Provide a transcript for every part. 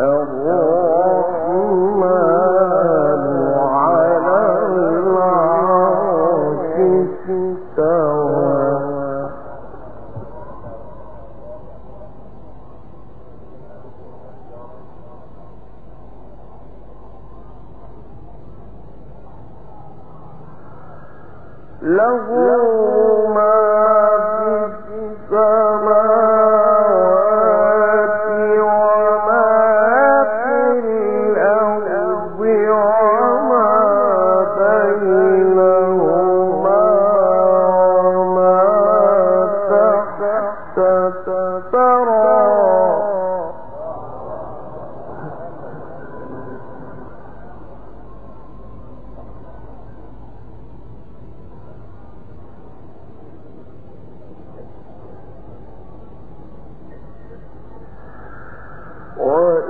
أَوْ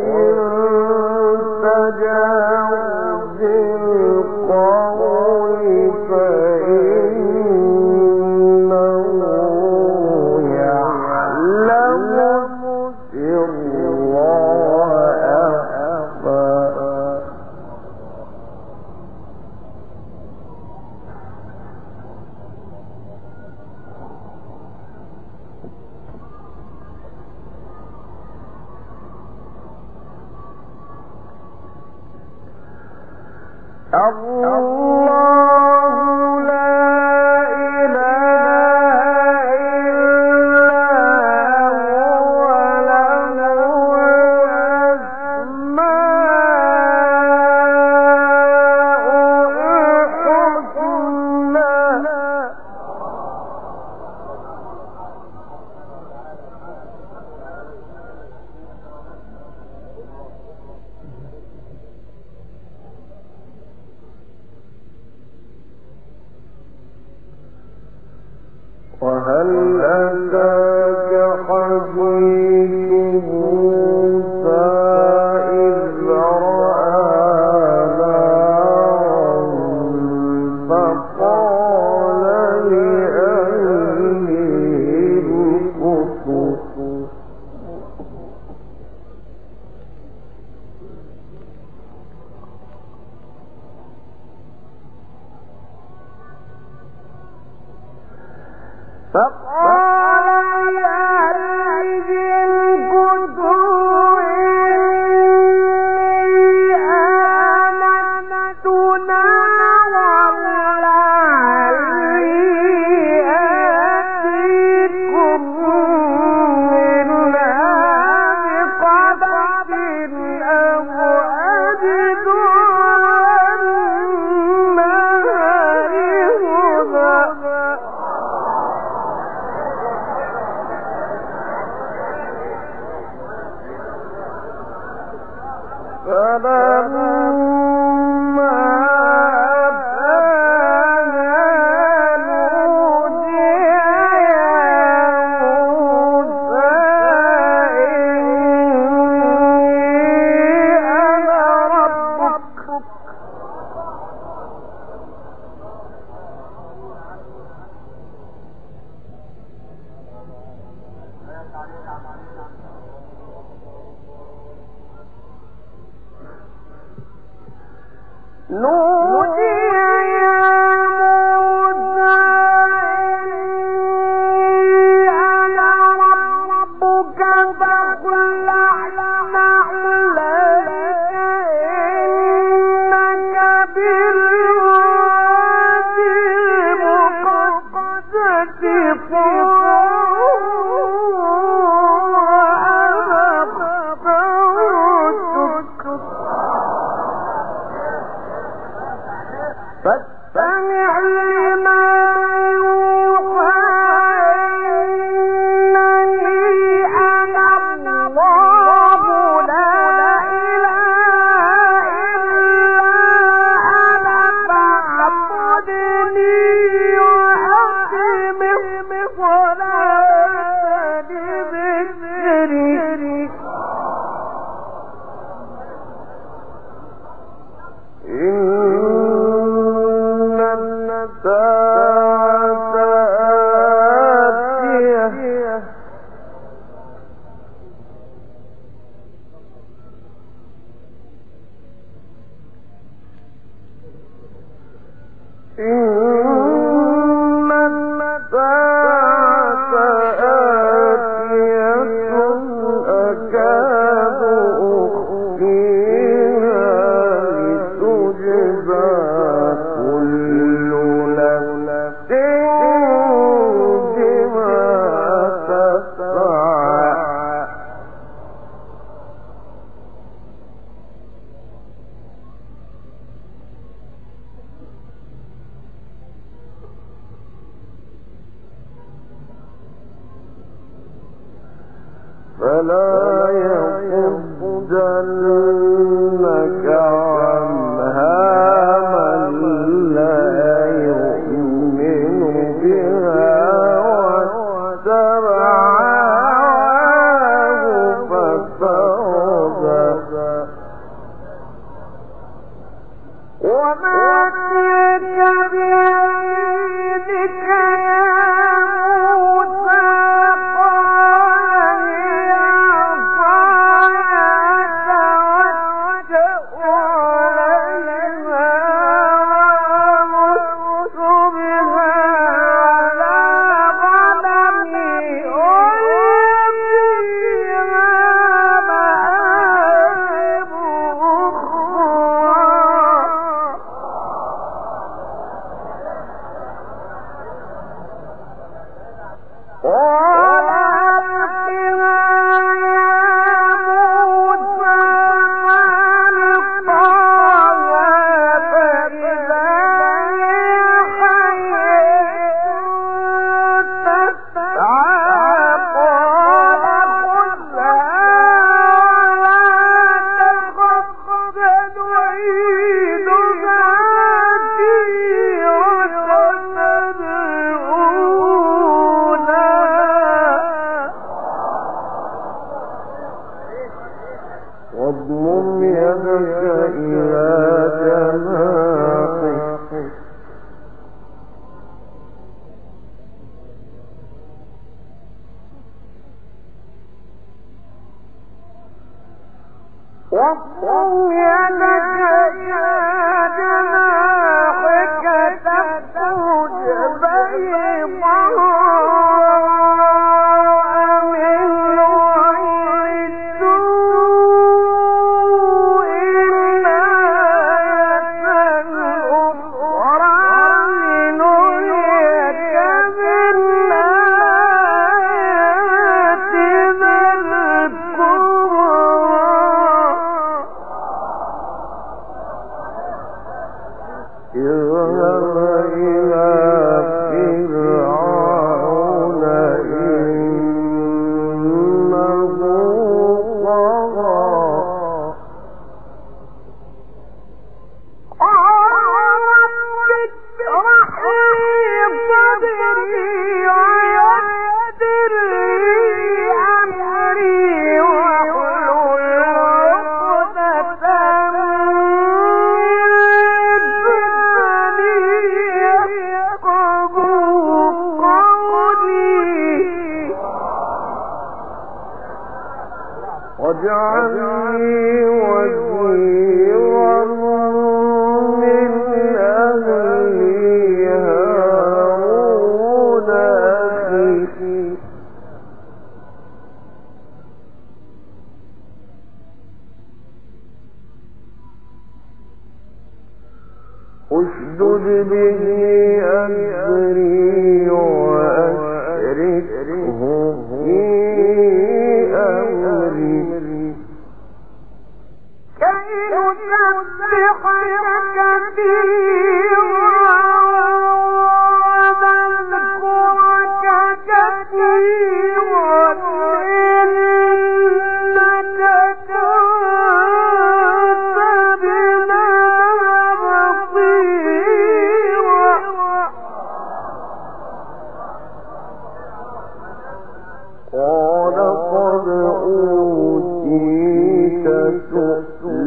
الذي سب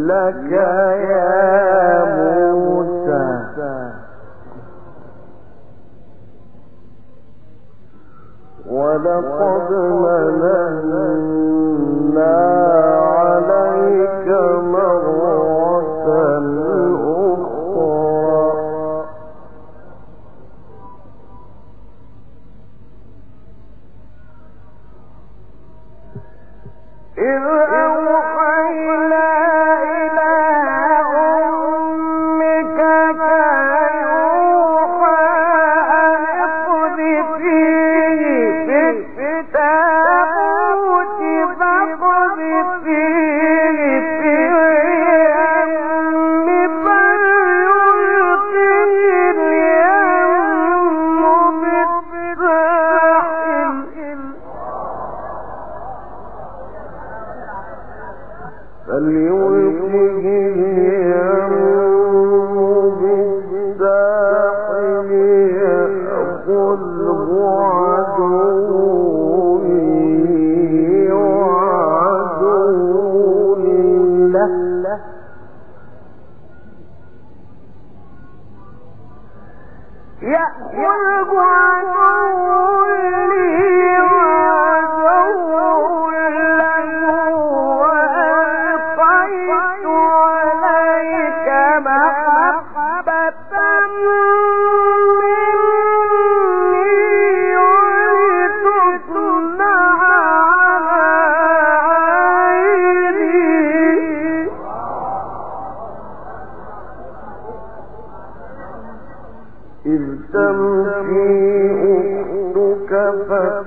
لك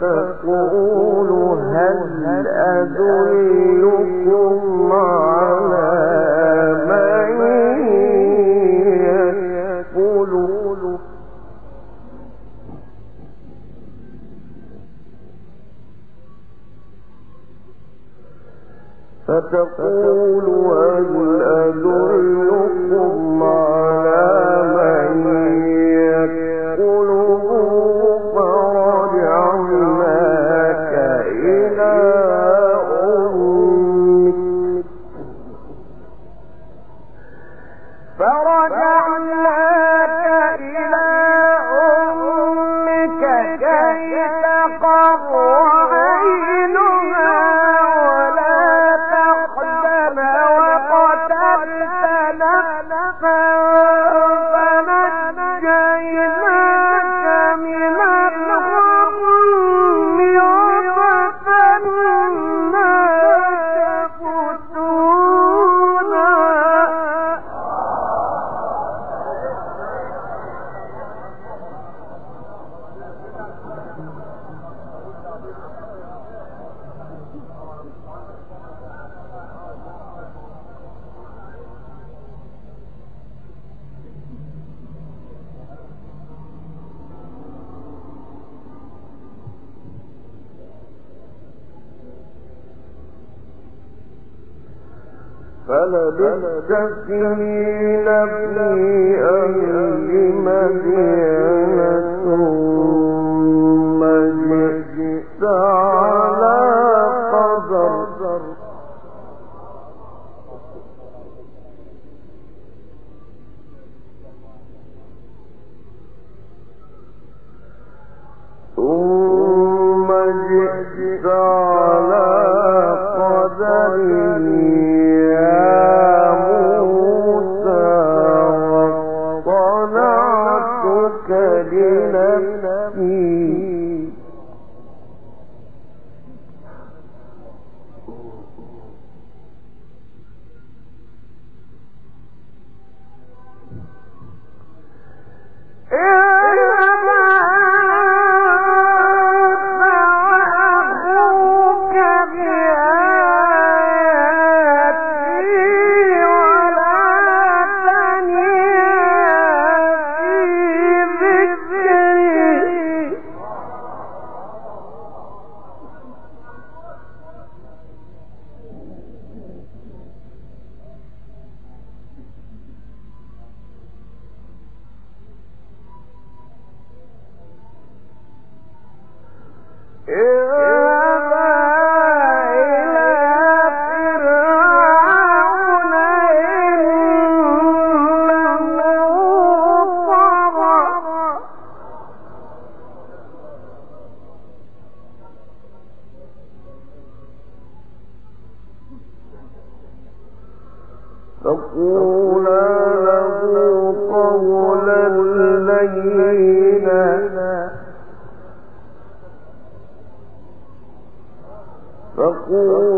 فتقول هل أدلكم كيف مستقيم في فقول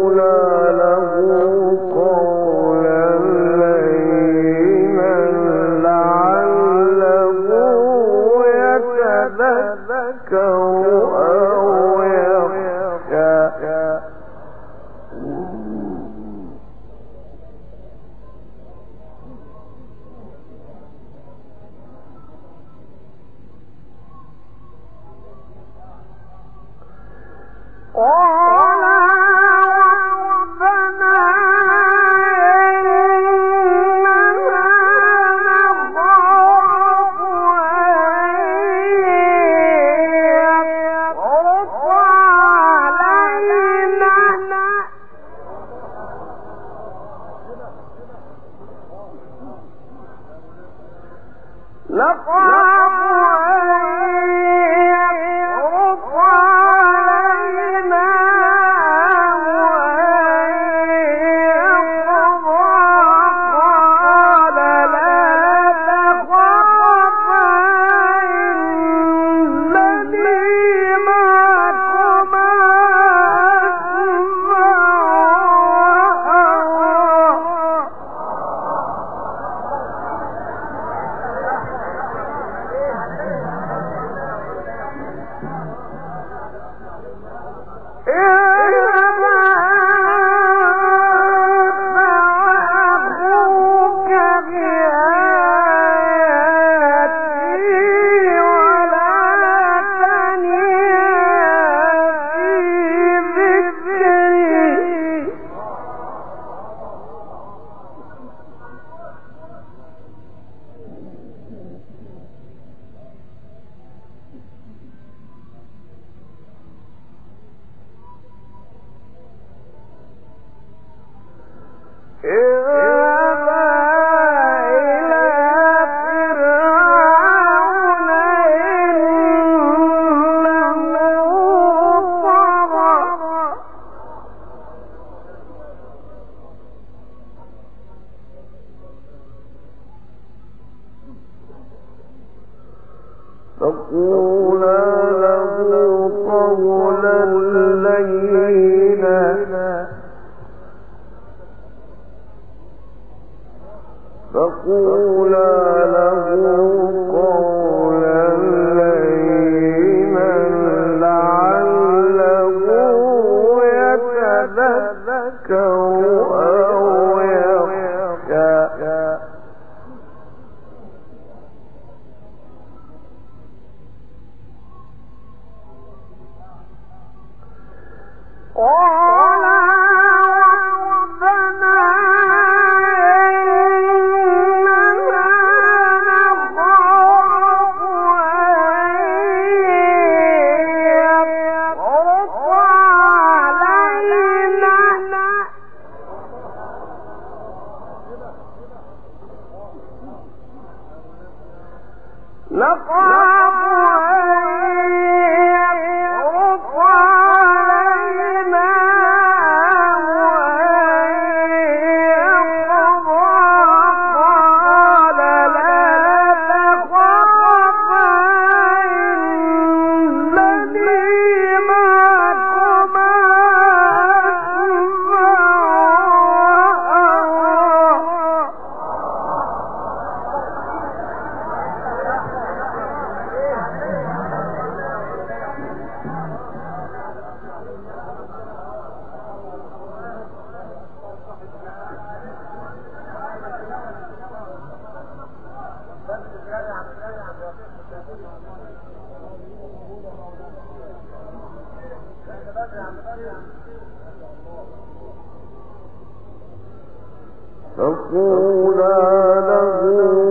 فقولا له آپ فقولا له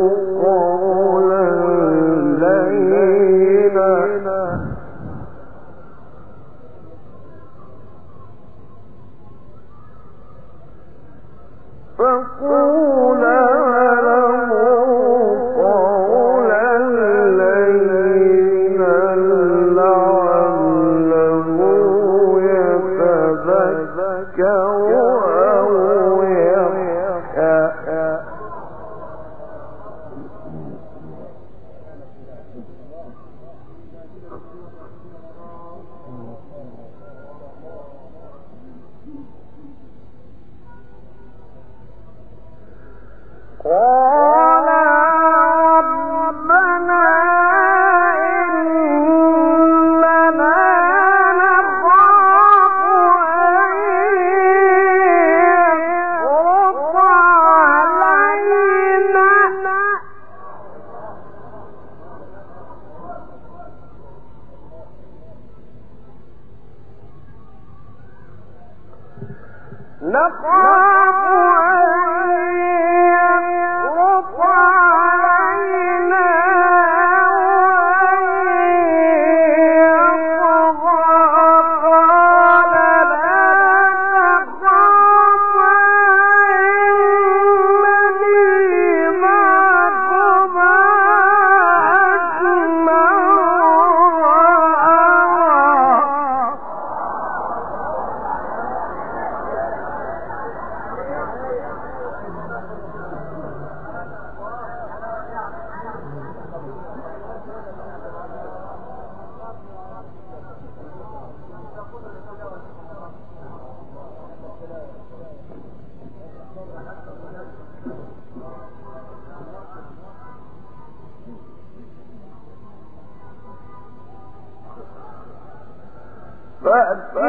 بابا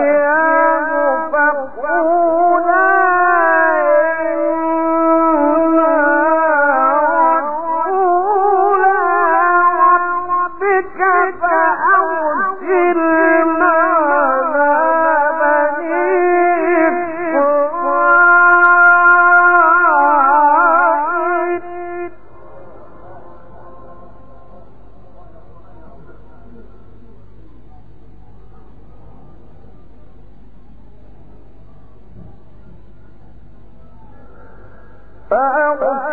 فأغفر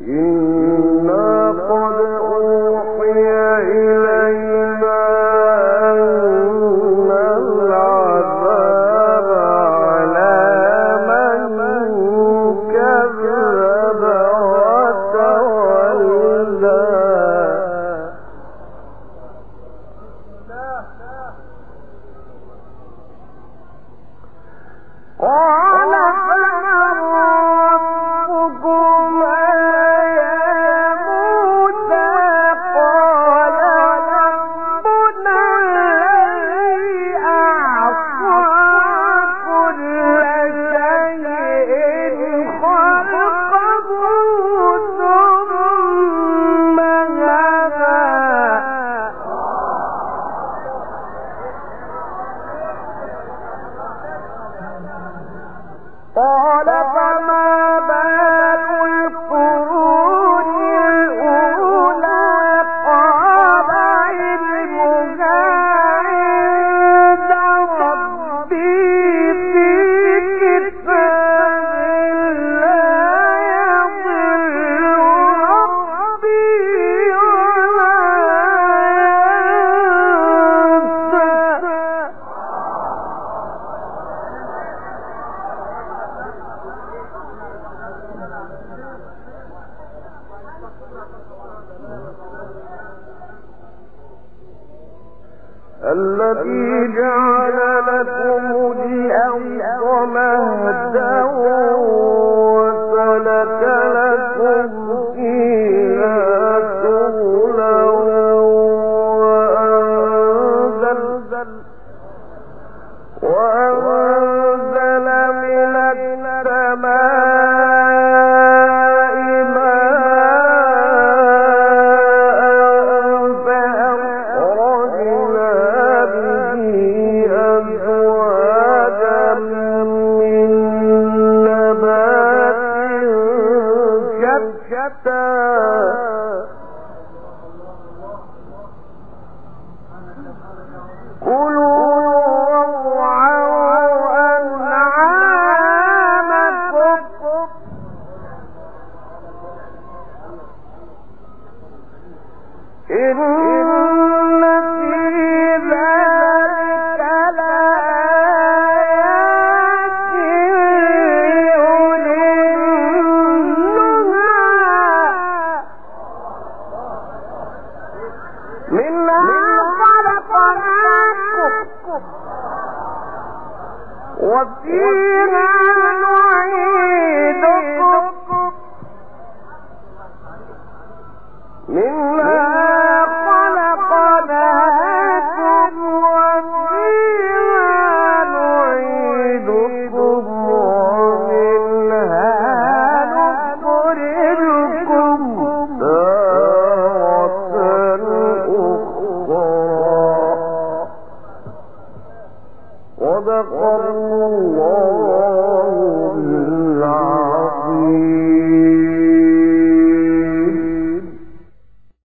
إن وفيها